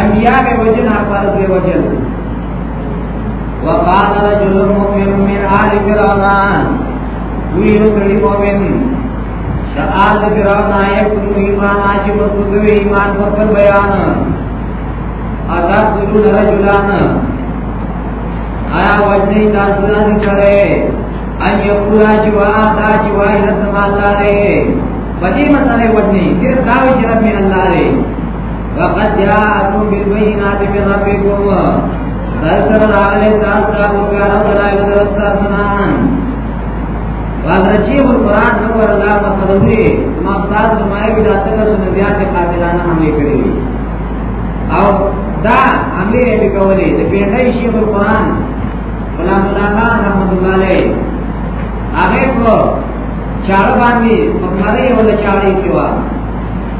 انبیاء به وجل هر پاس به وجل وقال رجل مؤمن من آل فرعون ویو سړي مؤمن د آل فرعون آیت کو ایمان آج مضبوط وی ایمان پر پر بیان ادا ګورو نه جلان آیا وجنی تاسو نه کړه ان یقولا جوا دا جوا رسم الله ره پدې مسله وجنی چې دا وی چې رب الله ره وقد جاءتم بالبينات من ربكم فاذكر على تاسو او کار او دلایل درستا سنان واذرچی القرآن نو الله مقدمه ما استاد فرمایي بلا تک سنبيات قاتلانه حمله کړی او دا حمله به کولې د پیټای شیخ القرآن غلام الله خان رحمت الله علیه هغه کو چاړه باندې په مړی ولا چاړې کیوا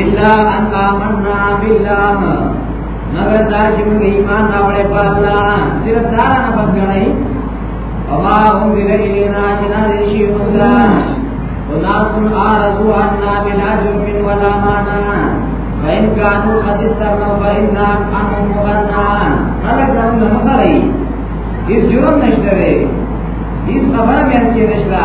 الا ان آمنا بالله مگر دا چې موږ ایمان راوړې په الله صرف دا نه بدګړی او ما هم دې لینا چې نه دې شي مولا وناس آرزو ان بلا جرم ولا مانا فإن كانوا قد استغنوا فإنا عنهم مغنان خلق دا موږ نه کوي هیڅ جرم نشته هیڅ خبره مې کې نشته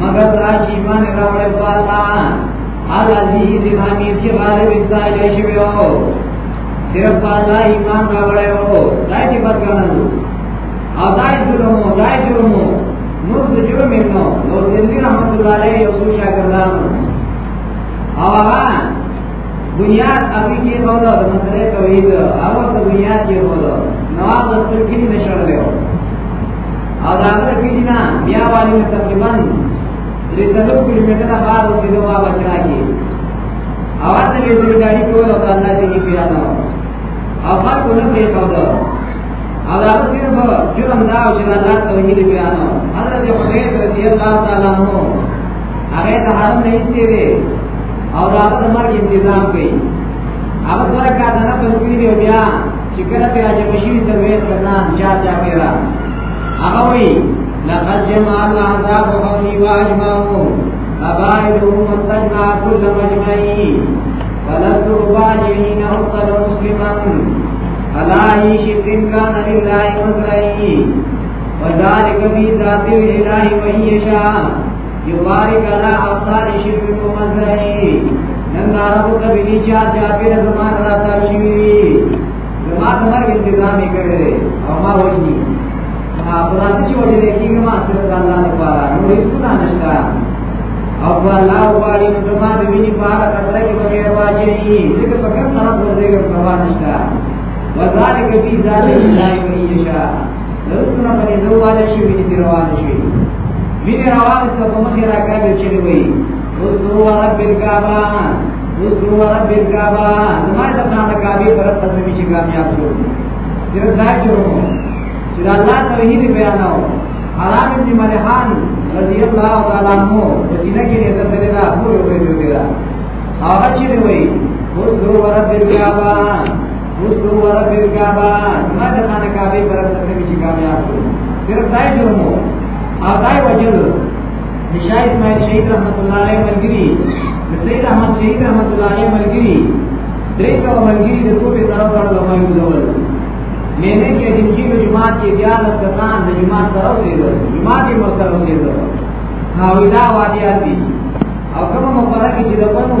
مگر دا چې ایمان راوړې په الله العزیز الحمید چې غالب استایل شي وو صرف په الله ایمان راوړې وو دا چې بدګنل او دا چې جرمو دا چې جرمو نو څه جرم نو نو دې رحمت الله علیه یو شاګردانو او هغه بنیاد ابي کې هو دا د مسلې توحید هغه د بنیاد کې هو دا نو هغه د خپل کې نه شړل دی او دا هغه کې نه بیا باندې تقریبا درې څلور کیلومتر بار اوسې نو هغه چرا کې اواز دې د ګاډي کول او الله دې کې پیدا نه او هر کو نه پرې کاوه او دا هغه صرف جرم دا او چې الله توحید بیان حضرت حبیب رضی الله تعالی عنہ هغه د حرم نه ایستې وي او دا د مرګ انتظام کوي هغه سره کا نه پلوي دی بیا چې کله ته راځي بشي سروي څنګه چا چا پیرا هغه وی لقد جمع الله عذاب قومي واجمعوا فباعدهم واستجمع كل مجمعي ولست أباجعين أفضل مسلما فلا يشرك كان لله مزرعي وذالک فی ذات الہ و هی شاء یبارک علی ابصار شرک و مزرعی نن عربو کبیلی چا چا پیر زمان را تا شوی زما د مرګ انتظام یې کړی او ما وایي ما خدای چې وړي لیکي ما سره د الله لپاره نو هیڅ ګناه نشته او په الله وغواړي نو زما د وینې په هغه قطره کې به مې واجبي ځکه په کوم طرف ورځېږم پروا نشته وذلک فی ذلک لا یشاء لرسونه په دې دواله شي ویني دی روان شي ویني روان څه په مخه راکاږي چې وي اوس نو رب الکعبه اوس نو رب الکعبه زما د خان کعبه طرف ته سمې چې کامیاب شو ډېر ځای جوړو چې الله توحید بیاناو حرام ابن ملحان رضی الله تعالی عنہ په دینه کې نه تللی دا ټول ویلو دی هغه چې وي اوس نو رب الکعبه وستو ورب الكعبه ما د مان کعبه پر تسمه چې کامیاب شو صرف دای جرم او دای وجل نشای اسماعیل شهید رحمت الله علیه ملګری د سید احمد شهید رحمت الله علیه ملګری درې سو ملګری د توبې سره سره لمه یو ځول مینه کې د دې جماعت کې بیا د کسان د جماعت سره اوسېدل جماعت یې مرسته اوسېدل هاویلا وادي او کومه مبارکه چې د بنو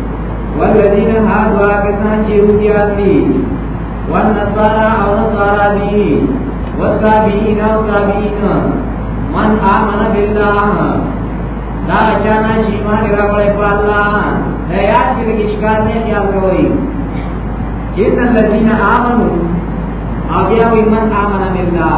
والذین هادوا کسان چې یهودیان دي والنصارى او نصارى دي والصابئین او صابئین من آمن بالله دا اچانا چې ایمان راوړی په الله دا یاد کړئ چې ښکار نه خیال کوي ان الذين آمنوا او بیا وی من آمن بالله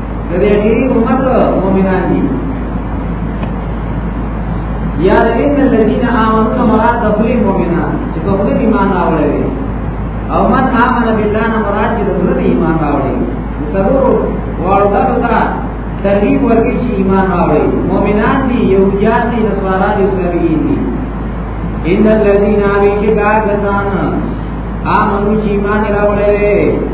د دې اخیری امت مؤمنان دي یا ان الذين امنوا مراد د خپل مؤمنان چې په خپل ایمان راوړل او من امن بالله نه مراد چې د خپل ایمان راوړل ضرور ورته دا ترغیب ورکړي چې ایمان راوړي مؤمنان دي یهودیان دي نصارا دي عیسویین دي ان الذين امنوا بالله امنوا چې ایمان راوړل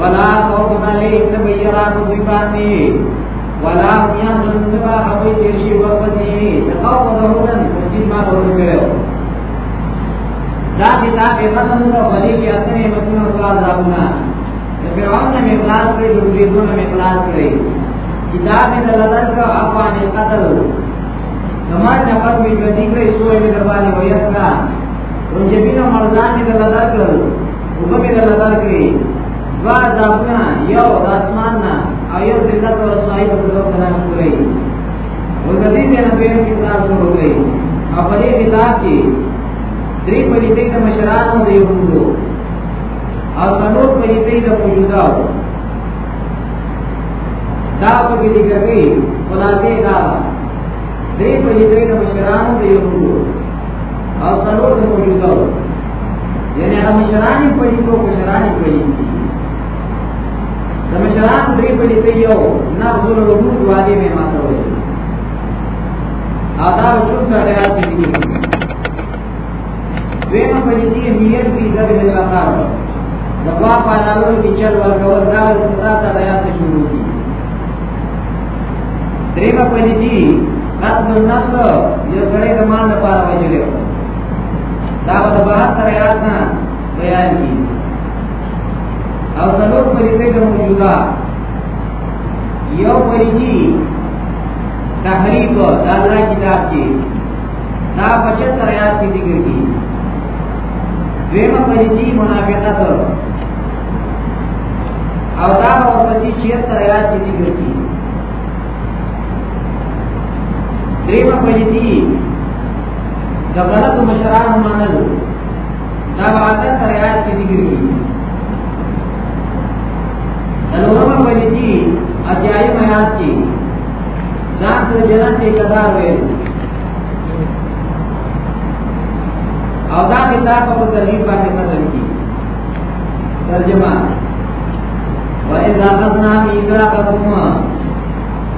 ولا خوف عليهم تبيرا مذباني ولا هم يحزنون تبا خبي تيرشي وقتي تقوم دهونا تسجيل ما دهونا كريو دا کتاب ختم دا ولی کی اثر متن اخلاص راونا فرعون نے اخلاص کری ذریدون نے اخلاص کری کتاب میں دلالت کا افعال قتل نماز نفس میں گدی کری سوئے میں دربانی ویسرا ان جبین مرزان نے دلالت کر وګه مې له دار کې دوا ځابنا یو د اسمان نه او یو زنده او رسوایی په څیر کلام کوي او د دې نه په یو کتاب شروع کړي او په دې کتاب کې درې په دې د مشرانو د یوهودو او څلور په دې د موجوداو دا په دې کې کوي خلاصې دا درې په دې د مشرانو د یوهودو او څلور د موجوداو یعنی هغه مشران یې پلي کو مشران یې پلي د مشران درې پلي کوي یو نه حضور له موږ وادي مې ماته وایي آداب چون سره یاد کیږي دویمه پلي دي نیت کی در مې لقار د وا په لارو کې چل ورکول دا ستا ته بیان ته شروع کی دریمه پلي دي قد النفس یو سره د مان لپاره وجلې دا به د بحث سره یاد نه بیان کی او څلور پریته کوم موجوده یو پریږي تحریک د الله کتاب کې دا بچت تر یاد کې ذکر کی دیمه پریږي منافقت او دا ورپسې چیر تر یاد کې ذکر کی دیمه پریږي د غلط مشرانو منل دا وعده تر آیات کې ذکر کیږي دلورمه ویل کی اتیای میات کی ځان د جنت کې قضا ویل او دا کتاب په ترغیب باندې نظر کی ترجمه وَإِذَا أَخَذْنَا مِيثَاقَكُمْ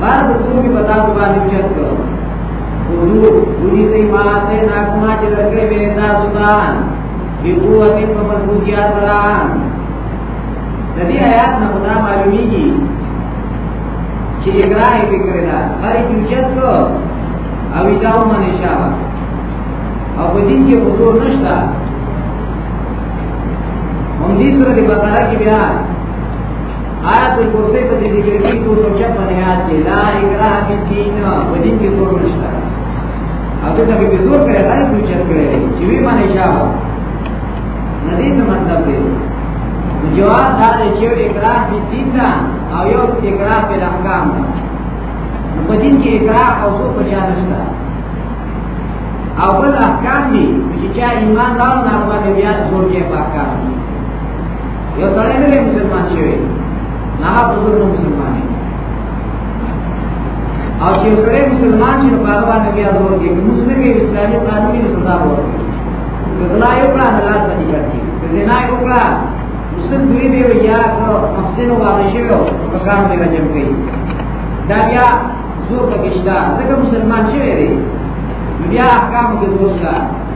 ما د کوم کې پتا د باندې چت کړو ورو وري سي ما ته نا کومه چې درکې به دا سلطان دی قوت په مضبوطیا سره د دې آیات نه خدا معلومیږي چې اقرار یې کړی دا هر کی چت کو او دا ومنه شاه او په دین کې حضور نشته هم دې سره د بقره کې بیا آیات الکرسی په دې ذکر کې کو سوچا په نهایت کې لا اکراه فی الدین په دې کې څور نشته او ته ته به زور کړی دا یو چت کړی چې وی باندې شاه ندی څه مطلب دی جواب دا دی چې اکراه فی الدین دا او یو اکراه په احکام دا په دین کې اکراه او څو په چا نشته او بل احکام دي چې چا ایمان راوړ نه باندې بیا څور کې په احکام دي یو سړی نه دی مسلمان شوی نه هغه بزرګ مسلمان دی او چې یو سړی مسلمان شي نو په هغه باندې بیا زور کوي که موږ نه کوي اسلامي قانون یې سزا ورکوي که غلا یې وکړه نو لاس باندې ګرځي که زنا یې وکړه نو څه دوی دی یا که محسن واده شوی او په کار باندې رجم کوي دا بیا زور پکې شته ځکه مسلمان شوی دی بیا احکام کې زور شته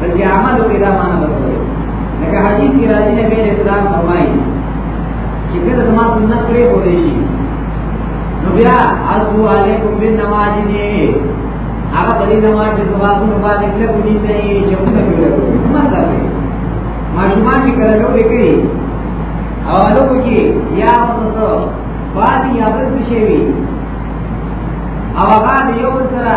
بلکې عمل کې دا معنا بدلوي لکه حدیث کې راځي نبی اسلام فرمایي چې کله زما سنت پرې پوری شي نو بیا اذو علیکم بالنواجد هغه په دې نواجد واغونو باندې کله کوي چې چې موږ نه کوي مطلب ماشومان چې کله لوبې کوي او لوبې کې یا وسو باندې یا بل څه شي او هغه یو بل سره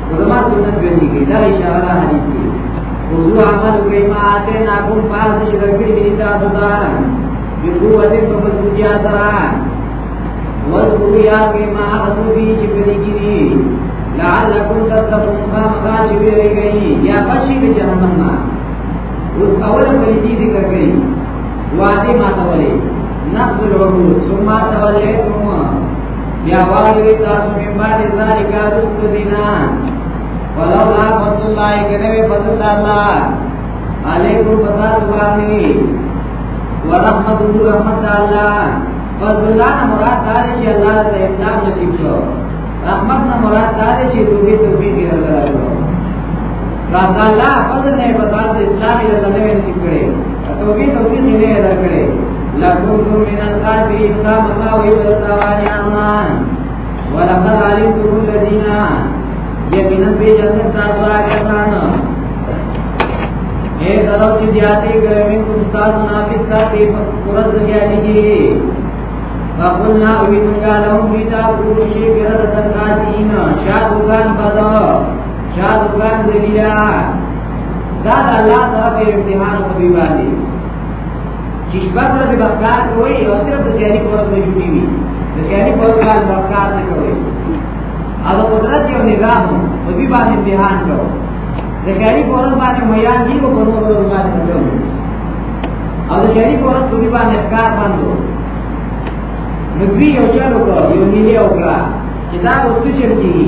نو زما سنت به دي کې دا اشاره ده حدیث کې وضو عمل کوي ما ته نه کوم پاس چې ورکړي دي تاسو ته یو قوت په مضبوطی سره وضو یا کې ما حسو بي چې په دې کې دي لعلکم تتقون ما مخاج به رہی یا بچی به جهنم نه اوس اوله په دې ذکر کوي وعده ما ته ولې نقل العروض ثم توليتم بیا واوی تاسو من بعد ذالک رست دینا ولولا فضل الله کنوی فضل الله علیکم بطاس وانی ورحمت الله رحمت الله فضل الله مراد دار چې الله ته اسلام نصیب شو رحمت نه مراد دار چې دوی توفیق یې ورکړو راځه الله فضل نه بطاس اسلام یې ته نصیب کړي توبې توبې نه یې درکړې لکم من القاتلین خامخا ویل تاوانی امان ولقد علمتم الذین یقینا پیژندل تاسو هغه کسان اے درو چې زیاتې کړې من کوم تاسو نافذ ساتي پرد زیاتې کې فقلنا وی منگا لهم بیتا قولو شیف رد تنقاتین شاد اگان بدا شاد اگان دلیلہ دا د الله طرف یو امتحان په دی باندې چې شپږ ورځې به کار کوي او صرف د جاری کورس نه جوړي وي د جاری کورس کار به کار نه کوي او د قدرت یو نظام په دی باندې امتحان کوي د جاری کورس باندې میان دی په نور ورځ باندې کوي او د جاری کورس په دی باندې کار باندې نو دوی یو چلو کو یو نیلی او کړه چې دا اوس څه چل کیږي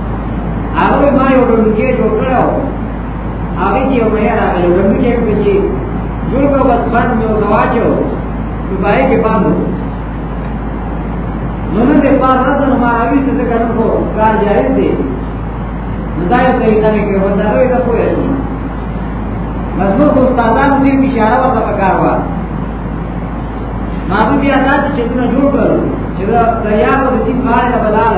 هغه ما یو ډونکې جوړ کړو هغه چې یو مې راغلی ډونکې په چې جوړ کړو بس باندې مې وځواچو نو پای کې باندې نو نن دې پار راځه نو ما هغه څه څه کړم خو کار جایز دی نو دا یو طریقه مې کې ودا وې دا پوهه شو مزمور خو استادانو دې اشاره ورته پکار و ما بیا تاسو چې څنګه جوړ کړو چې دا دریا په دې پاره نه بلال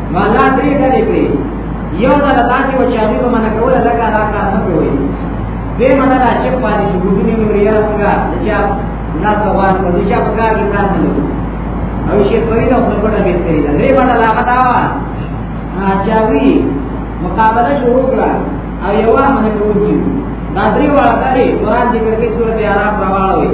نو الله دې کړې کړې یو دا داسې و چې هغه به منه کوله لکه دا کار نه کوي به منه دا چې پاري شو ګوډي نه وریا څنګه چې لا کوان په دې چې په کار کې کار نه لري او شي په دې خپل په دې کې دا دې باندې لا غدا وا چې وی مقابله شروع کړه او یو منه کوي دا درې واړه دې قرآن ذکر کې سورته اعراف راوړل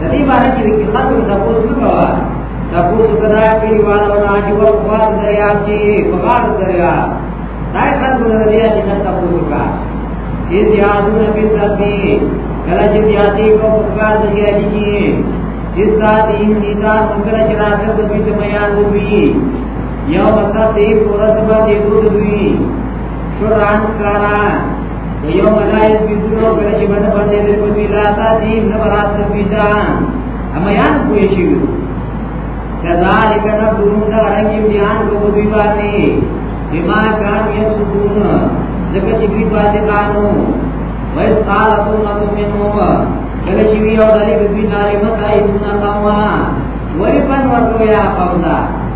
د دې باندې کې کې خاطر د پوس نه کوا د پوس کدا کې روانه ونا چې ور خوا دریا کې بغار دریا دا خاطر د دې چې خاطر پوس کا دې یادو نه په ساتي کله چې یادې کو پکار دریا کې جس ذات ان دیتا مگر چرا کر دوی ته میان دوی یو وخت دې پورا سبا دې دوی شرعن کارا یوم لا یسبیدونو کله چې باندې باندې دې په دې لا تا دې نه برات دې پیدا اما یان کوی شي کذالک نبرون دا رنگ بیان کو په دې باندې بما کان یسبون ځکه چې دې باندې قانو وای قال سنت منهم کله چې وی او دې دې ظالمه تای سنت ما وای پن ورته یا قوم دا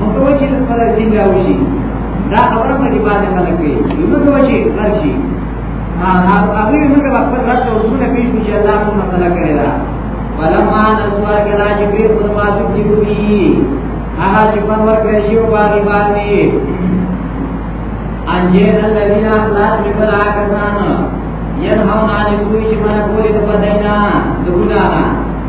مکو چې خپل دین راوشي دا خبره په دې باندې خلک کوي یو مکو چې ورشي ها ها هغه موږ خپل رات او څونه پیښ چې الله مو مثلا کړی دا ولما نسوا کلا چې په خپل ماسو کې وی هغه چې په ور کې شی او باندې باندې انجیل الذین اخلاص من العاکسان ینهون عن السوء چې مانا کولی د بدینا د ګنانا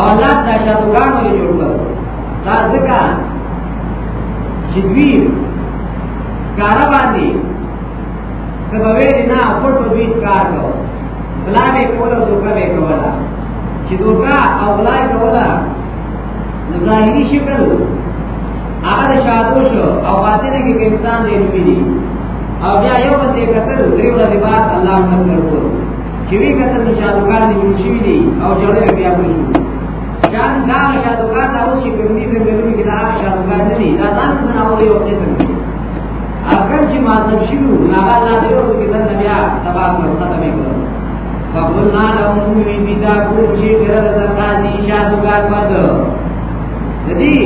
اولاد دا شادوګانو یې جوړ کړ دا ځکه چې دوی کار باندې سبوي نه پټو دوی کار کوو بلا به کوله دوکه به کوله چې دوکه او بلا کوله نو ظاهري شکل هغه د شادو شو او باطنه کې انسان دی نومي دي او بیا یو څه کتل دریو ورځې بعد الله موږ ورکړو چې وی کتل چې شادوګان دې جوړ شوي دي او جوړې بیا پرې شو دا دا شادوګان دا اوس چې کومې څنګهونو کې دا شادوګان نه دي دا ځان څنګه اوري او څه څنګه اگر چې ما څه شي نو هغه الله دې ورته کې ځان بیا تبا کړو ختمې کړو فقلنا لهم وی دي دا کوم چې ګره د قاضي شادوګان پد دې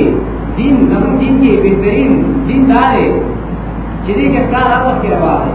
دین زمون دین کې بهترین دین دار چې دې کې کار اوس کې راوړي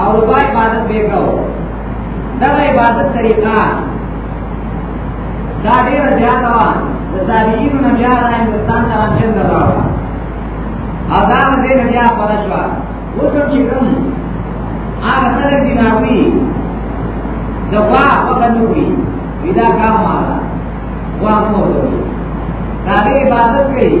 او د پای عبادت به کاو دا عبادت طریقه دا ډیر زیات و د تابعین نه بیا د هندستان ته راځل راو او دا دې نه بیا پوره شو اوس چې کوم هغه سره دی ناوی د وا په کنوي ودا کا مارا وا مو دا عبادت کوي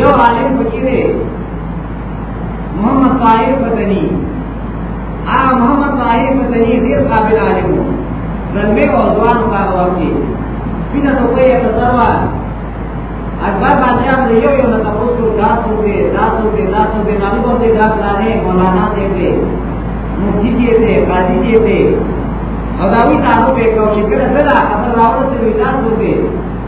یو عالم پکې دی محمد طاهر مدني آ محمد طاهر مدني ډیر قابل عالم و زلمی او ځوان په هغه وخت کې سپینه ټوپۍ یې په سر وه اکبر بادشاہ هم یو یو نه تپوس کړو دا څوک دی دا څوک دی دا څوک دی معلوم به دی دا پلانې مولانا دی دی مفتی دی دی قاضي دی دی او دا وی تعلق یې کوو چې کله کله خبر راوړل چې دا څوک دی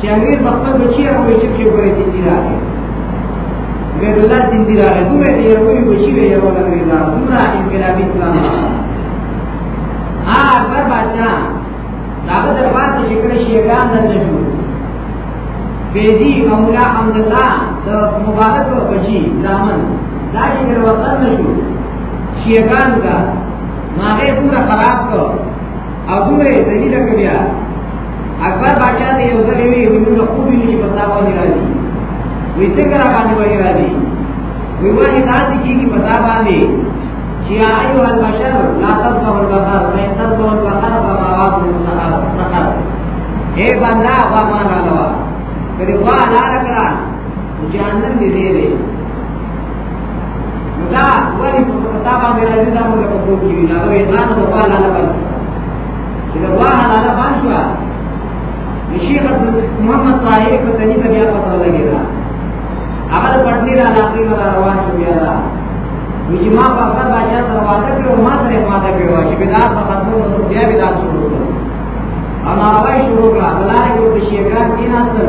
چې هغه په خپل بچی هغه چې کې وایي چې دی راغی غیر الله دین دی راغی نو دې یو وی بچی وی یو نه دی دا عمره انقلابی اسلام آ اکبر بادشاہ دا دربار ته چې کړی شي ګان نه جوړ بیدی او مولا حمد الله د مبارک بچی زامن دا چې کړه وطن نشو شیعان دا ماغه پورا خراب کړ ابو ری دلیل کړیا اکبر بادشاہ دې یو ځل وی وینو نو خو ویني په تا باندې راځي وې څنګه را باندې وایي راځي وی وایي دا چې کیږي په تا باندې چې ایو البشر لا تذبح البقر فإن تذبح البقر فما واقع السحر اے بندا وا ما لاوا کړي وا لا کړه جهنم دې دې دا ولی په پتا باندې راځي دا موږ په کوو کې دا نو ایمان د الله نه پاتې چې دا واه الله نه پاتې شو د شیخ محمد طاهر په تني ته بیا پتا لګی دا هغه د پټنی را لاقی را روان شو بیا دا چې ما په خپل بچا سره واده کړو ما سره واده کړو چې بیا په خپل نو بیا بیا شروع کړو اما هغه شروع کړه الله دې د شیخان دین اصل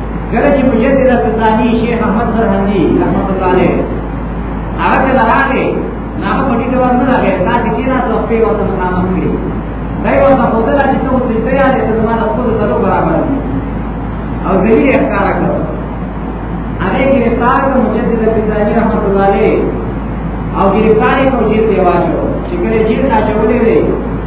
کله چې مجدد الثاني شیخ احمد سرهندي رحمت الله علیه هغه کله راغی نو هغه په دې ډول نه راغی دا چې کینا ته په یو څه نامه کړی دا یو څه په دې چې څو څه ته یاد ته ما له خپل سره برابر او ذلیل احکار کړ هغه گرفتار کو مجدد الثاني رحمت الله علیه او گرفتار کو جیل دیواجو چې کله جیل ته چولې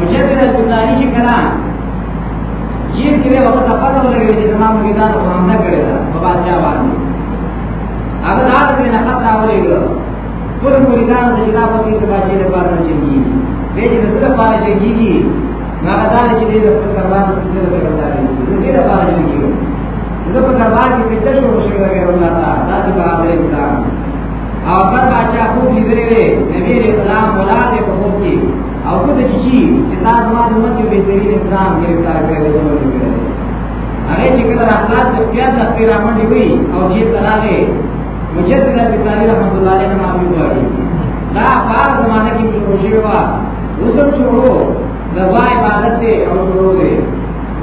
مجدد البستاني چې کله جیب کې وخت ته پته ولګي چې زما مریدان په همدا کړی دا په بادشاہ باندې هغه دا دې نه خطر راولې ګل ټول مریدان د جناب په دې باندې له پاره نه چېږي دې چې سره پاره چېږي هغه دا چې دې د خپل کاروبار د څه لپاره راځي دې د پاره چېږي زه په کاروبار کې پټه شو شو لګي الله تعالی دا چې برابر انسان او پر بادشاہ خوب لیدلې نبی رسول الله ولاده په خوب کې او کله چې چی چې دا زما د مکه به تیری نظام ګرفتار کړی شو نو کړی هغه چې کله راځات د بیا د پیرامن دی وی او چې تراغه مجدد الفطاری رحمت الله علیه معلوم وایي دا بار زمانه کې چې کوشش وا وسم شروع د وای عبادت ته او شروع دی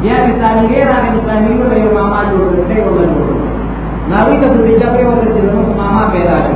بیا به سامری راغی سامری له یو ماما جوړ کړی او له نو ناوی ته د دې ځای په وخت کې زموږ ماما پیدا شو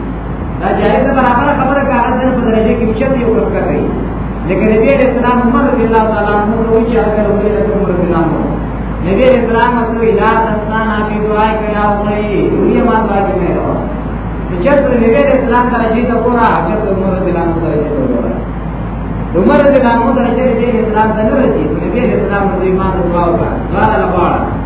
دا جایز برابر خبره کاغذ نه په درجه کې چت یو کړ کړی لیکن نبی علیہ السلام عمر رضی اللہ تعالی عنہ کو وی چا کر وی له عمر رضی اللہ عنہ نبی علیہ السلام مطلب الا تسانا فی دعاء کیا وی وی ما دعا کې نه راو چت نبی علیہ السلام درجه ته پورا چت عمر رضی اللہ عنہ درجه ته پورا عمر رضی اللہ عنہ درجه نبی علیہ السلام ته نه رسید نبی علیہ السلام د ایمان دعا وکړه دعا له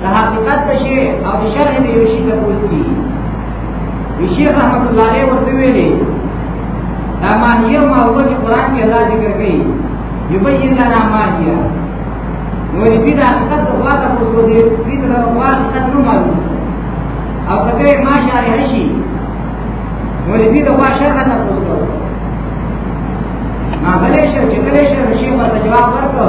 د حقیقت ته شی او د شرع نه یو شی ته پوس کی وی شیخ رحمت الله علیه ورته ویلي دا ماهیه ما هو چې قران کې الله ذکر کوي یبین لنا ماهیه نو دې دا حقیقت د واده پوس کو دې دې د واده حقیقت نو معلوم او کته ما شارح شي نو دې د واده شرح ته پوس کو ما بلې شو چې کله شو شیخ ورته جواب ورکړ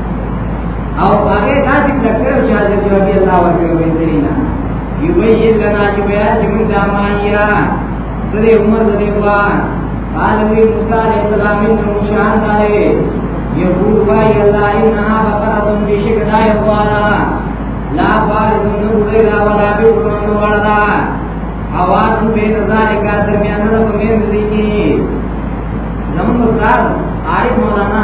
او هغه داسې لکه چې حضرت ربي الله ورکړي وي دینا یبین لنا چې بیا چې موږ د مایا سره عمر د دیوان قال وی موسی علیہ السلام ان مشان دارے یقول وای الله انها بقره بشک دای والا لا فارض نو غیر ولا به قرآن والا اواز به نظر کا درمیان د پمن دی کی زمون استاد عارف مولانا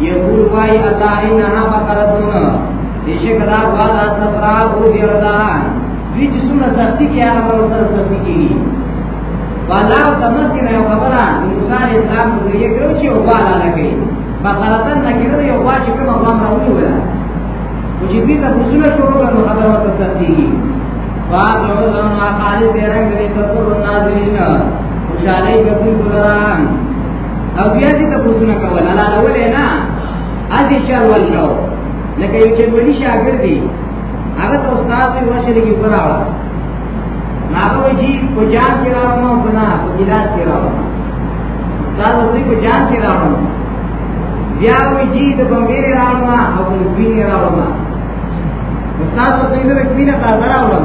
یقول وای الله انها بقرتنا دیشه کدا والا سفرا او بیردا دوی چې څومره سختی کې هغه پر سره سختی کیږي والا تمس کې نه خبره موسی علیہ السلام دوی یې کړو چې والا نه کوي بقرتن نه کړو یو واچ کوم غوام راوړي ولا او چې دې ته رسول شروع کړو خبره ورته سختی کیږي واعظ علوم خالد رنگ دې تصور ناظرین خوشاله به ګلران او بیا دې ته پوښتنه کوله لا لا ولې نه اځي چل ول شو لکه یو چې ولي شاګرد دی هغه ته استاد یې ورشل کې پراوه ناغو جی په جان کې راوم او بنا په ګلاس کې راوم استاد وځي په جان کې راوم بیا وی جی د بمبیر راوم او په وینې راوم استاد وځي د وینې تازه راوم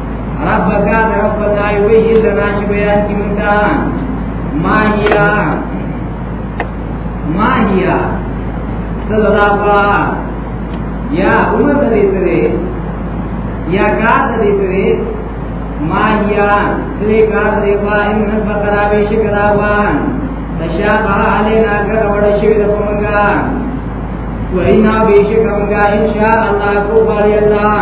رب کا د رب الله وی یل راځي بیان کی متا ما هيا ما هيا صلی الله علیه یا عمر دې ترې یا کا دې ترې ما هيا سری کا دې وا ان بقرا به شکرا وان تشابه علينا کړه وړ شي د پمګا وینا به شکمګا ان شاء الله کو بار الله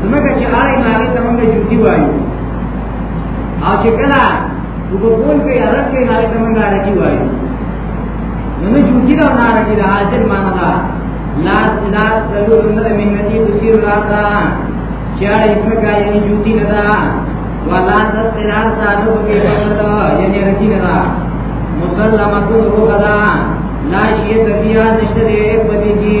زمکه چې غاړې ناغې ته مونږ جوتی وایو او چې کله وګ کول کوي عرب کې ناغې ته مونږ عربي وایو نو نه جوتی دا نه عربي دا حاصل معنا دا لا لا تلو نه من نتی بصیر لا دا چې اړ اسمکه یعنی جوتی نه دا ولا تستلا سادو کې پسند یعنی رکی نه دا مسلمتو روغدا لا شیه تبیا نشته دې پدې کې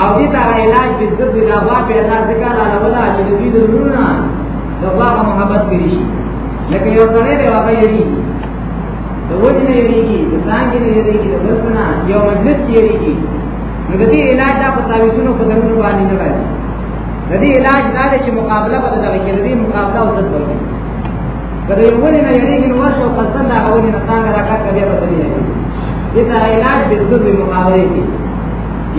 او دې ته علاج به زړه د غوا په الله ذکر را ولا چې دې د لورنا د غوا محبت کړی شي لکه یو سره به هغه یری د وجه نه یریږي د څنګه نه یریږي د بلکنا یو مجلس کې یریږي نو د دې علاج دا په تعویذونو په دمونو باندې نه راځي د دې علاج دا دی چې مقابله به دغه کې لري مقابله او ضد ورکړي که د یو ولې نه یریږي نو ورشه او قصدن د هغه ولې نه ځان راکات کوي به دې دې ته علاج د ضرب مقابله کې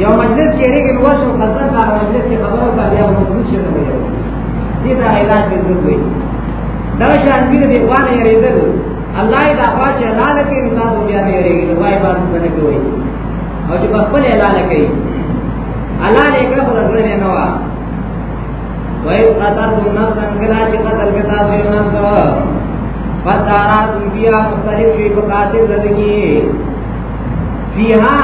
یو مجلس کې یریږي نو ورشه او قصدن د هغه مجلس کې خبره وکړه بیا مسلمان شي نه وي دې ته علاج د ضرب وي دا شان دې د اخوان یریدل الله دا خوا چې الله لکه نو تاسو بیا نه یریږي نو وای باندې باندې کوي او چې خپل اعلان کوي الله دې کړه په ځای نه وای وای قدر د نفس انګلا چې قتل کې تاسو یو نفس و فتارا بیا مختلف شي په قاتل لدګي فیها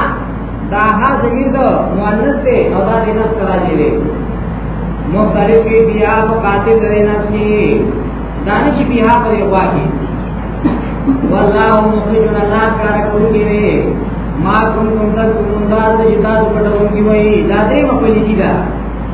دا ها زمیر دو مؤنث ته او دا د نفس راځي دی مختلف شي بیا په قاتل لري نفس کې دانه چې بیا په یو واکي والله مخرج الله کار کوي نه ما کوم کوم تاسو کوم دا چې تاسو پټون کی وای دا دې مپلي کی دا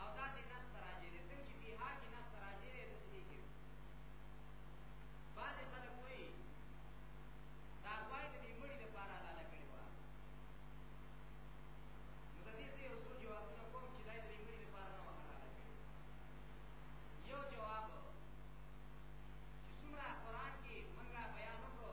او دا د نفس راځي دې څنګه چې به ها کې نفس راځي دې څه دي بعد خلک وایي دا وایي د مړي لپاره دا لګړي و نو د دې څه یو څه جوابونه کوم چې دا د مړي لپاره نه وکړه یو جواب چې څومره قران کې موږ بیان وکړو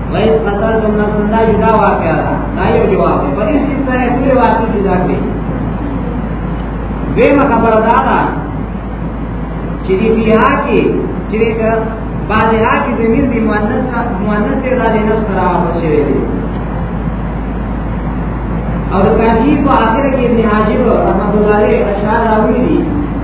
وایي قطر د نفسن دا جدا واقعا ده دا یو جواب دی په دې چې سره ټول واقع جدا کړي دیمه خبره دا ده چې دې بیا کې چې بعضې ها کې ضمیر دی مؤنث مؤنث دی دا د نفس سره واپس شوی دی او د کافی په آخر کې ابن حاجب رحمت الله علیه اشعار راوړي دي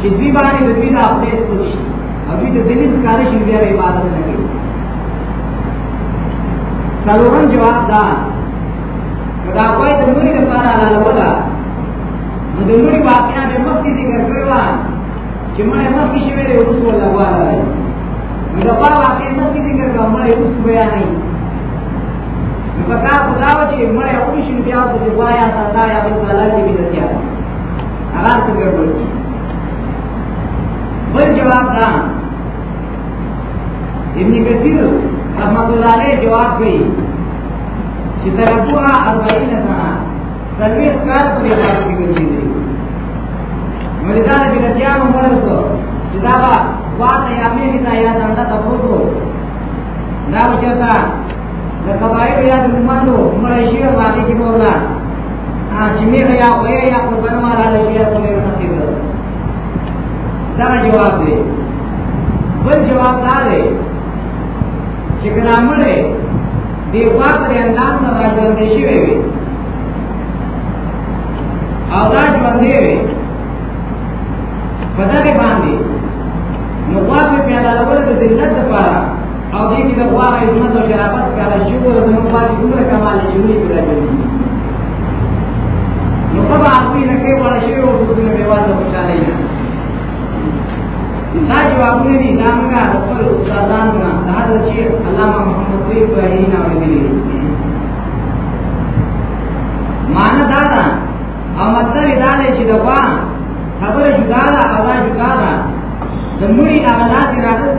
چې دوی باندې د دوی د خدای سپک شي او دوی د دلیل کار شي بیا عبادت نه کوي څلورم جواب دا دا کوی د نوري لپاره را لولا نو د نوري واقعیا به مخکې ذکر کړو چې مړ مخکې شوی دی اوس ولا والا دی نو دا په واقعیا مخکې ذکر کړو مړ اوس بیا نه نو پکا خداو چې مړ اوس شي بیا د وایا تا یا بل ځای کې بیا هغه څه ګډوډ دي بل جواب دا ابن کثیر رحمت الله علیه جواب کوي چې ترکوها 40 سنه سرویس کار پرې باندې کې ګرځېدي مریدان کې نتیان عمر سو چې دا وا واته یا مې هدا یا څنګه تاسو دا وچتا د قبایل یا د مندو مړی شي او هغه کې مولا چې مې یا وې یا قربان ما را لشي یا کومه نصیب ده دا جواب دی بل جواب دا دی چې کله مړې دی واپ لري انداز نه راځوند شي وي او دا ژوند دی په دغه باندې نو واپ پیدا لور د ذلت لپاره او دې کې د غوا خدمت او شرافت کاله شکر د نو پاتې ټول کمال چې موږ پیدا کړی نو په باندې نه کې وړه شی او د دې په واده خوشاله نه دا جوابونه دي دا موږ د خپل استادانو نه دا چې علامه محمد طيب ابراهيم او دې معنا دا ده او مطلب دا دی چې د غوا خبره جدا ده او دا جدا ده د مړي هغه لاس راځي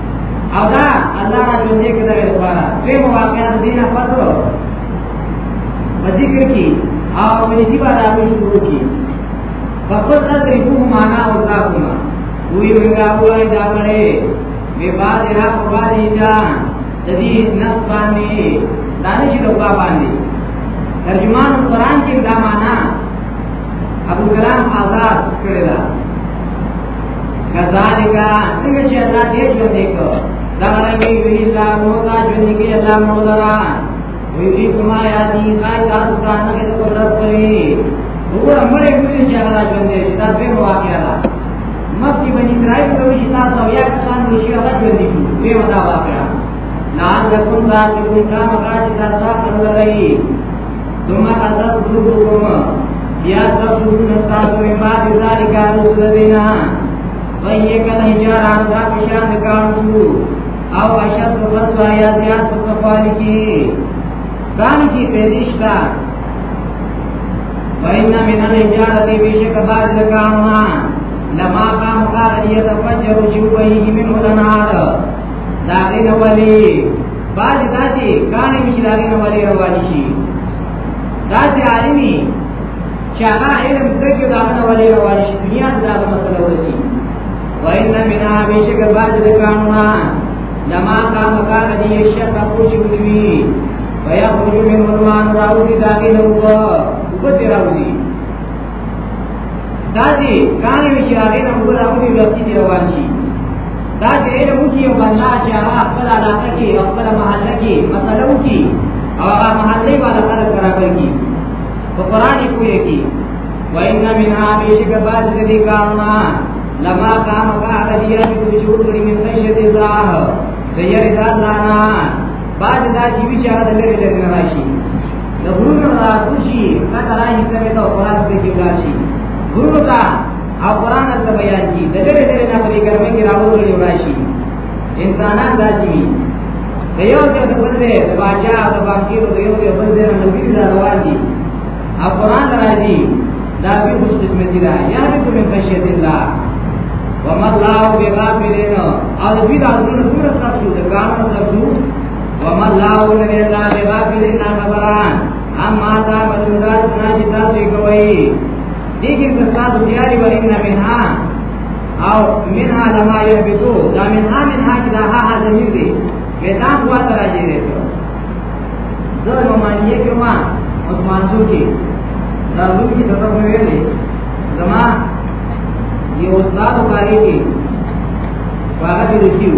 او دا الله را ژوندې کې دغه لپاره دوی مواقعه د دینه پاتو په ذکر کې او په دې باندې راوي شروع کې په خپل سره ریبو معنا او ځاکوما وی ویلا وای دا کړي به باز را په باندې دا د دې نس باندې دا نه چې لوګا باندې ترجمان قرآن کې دا معنا ابو کلام آزاد کړی دا کذالک څنګه چې الله دې ژوند کو دا رنګي وی الله نو دا ژوند کې الله نو درا وی دې کما یا دې خای تاسو ته نه کې قدرت کوي وګوره مړې وی چې الله ژوند دې دا به واقعا ده مکه بنی اسرائیل ته وی تاسو یا کسان وی چې هغه ژوند دې به ودا واقعا لعلکم تاسو کوم کار تاسو تاسو کوي ثم قصد قلوبكم بیا تاسو نه تاسو نه بعد ذالک رسول دینا وهي کله هجار ان دا پشان کارو او اشد غصوا یا زیاد صفال کی دان کی پیدشتا وإن من الحجارة بشك بعد لكامها لما قام قاعد يتفجر جوبه منه النار داغين ولي بعض داسې کانې وي چې د هغې نه ولې روانې شي داسې عالمي چې هغه علم زده کړي د هغه نه ولې روانې شي دنیا ته دغه مسله ورسي وإن منها بشک بعض د کانونه لما قام کان دي شرط پوچ وچوي ويخرج من الماء راوزي داخل هو وبتراوزي دا چې کانې وي چې هغې نه اوبه راغلي لوستي دي روان شي دا چې علم وکړي او بنده چې هغه خپله علاقه کې او خپله محله کې مسله وکړي او هغه محلې والا خلک برابر کړي په قرآن یې پوه کړي وإن منها بشك بعض ذي كارنا لما قام قاعد بيا بشعور من خشية الله فيرد الله بعد ذا جيبي شهادة لري لري نراشي د غرونو را کوشي کته راځي کوي ته قرآن کې کې راشي غرونو ته او قرآن ته بیان کی د لري لري نه په دې کرمه کې راوړل راشي انسانان راځي وي د یو ځای د بل ځای د باچا او د بانکیرو د یو ځای بل ځای نه نبی دا روان دي او قرآن راځي دا به خوش قسمتي ده یا به کوم خشیت الله وما الله بغافلین او دې د ازمنه څومره تاسو د قانون تاسو وما الله من الله بغافل الا خبران اما تا بدودا سنا چې تاسو یې کوي دغه څه تاسو تیاری ورینه منها او منها لما يهبطو دا منها منها چې دا ها زمير دی میدان هوا ته راځي دی زه نو مانیه کې ما او مانځو کې دا روح کې دغه ویلې زما یو استاد کاری کې هغه دې کیو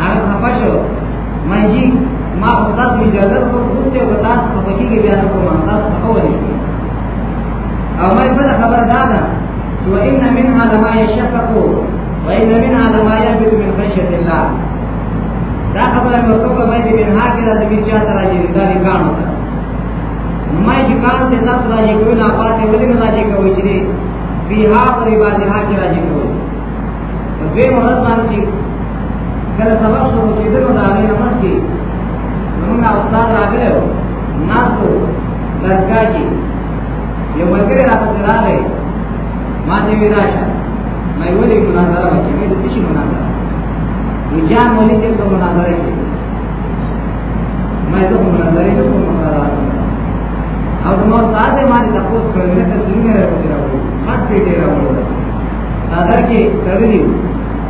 هغه خپه شو ما جی ما استاد می اجازه ورکړه او تاسو په پکی کې بیا کوم تاسو په ولې او ما بل خبر دا ده چې وان منها لما يشقق وان منها لما يهبط من خشيه الله دا خبره مې ورته ما دې منها کې د دې چا تر راځي دا نه کانو ده ما چې کانو ته تاسو راځي کوی نه پاتې ولې نه راځي کوی چې بها او عبادتها کې راځي کوی دوی مهربان چې کله سبق شروع کېده نو د هغې نه مخکې زمونږ استاد راغلی و ناست و درسګاه کې یو ملګری راپسې راغی ما ته وی راشه ما یې ولې مناظره وکړي مې د څه مناظره وی جان ولې دې څه مناظره کې ما یې څه مناظره کې کوم مناظره او زما استاد یې ما دې تاسو کړل نه ته څنګه راوړل ما دې راوړل دا درکې تړلی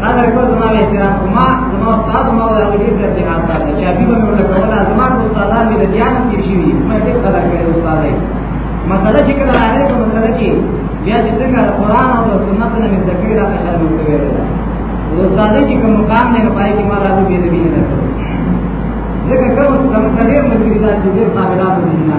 دا د کو زما احترام کوما زما استاد ما د امریکې د اتحاد دا چې ابي به موږ کوله زما استادان دې بیان کې شي وي ما دې قدر کړې استاد دی مسله چې کله راغله په مسله کې بیا چې څنګه د قران او د سنت نه ذکر را کړل نو کوي استاد چې کوم مقام نه پای کې ما راځي دې دې نه کړو ځکه کوم څه د کډیر ملګری دا چې دې قابلات دي نه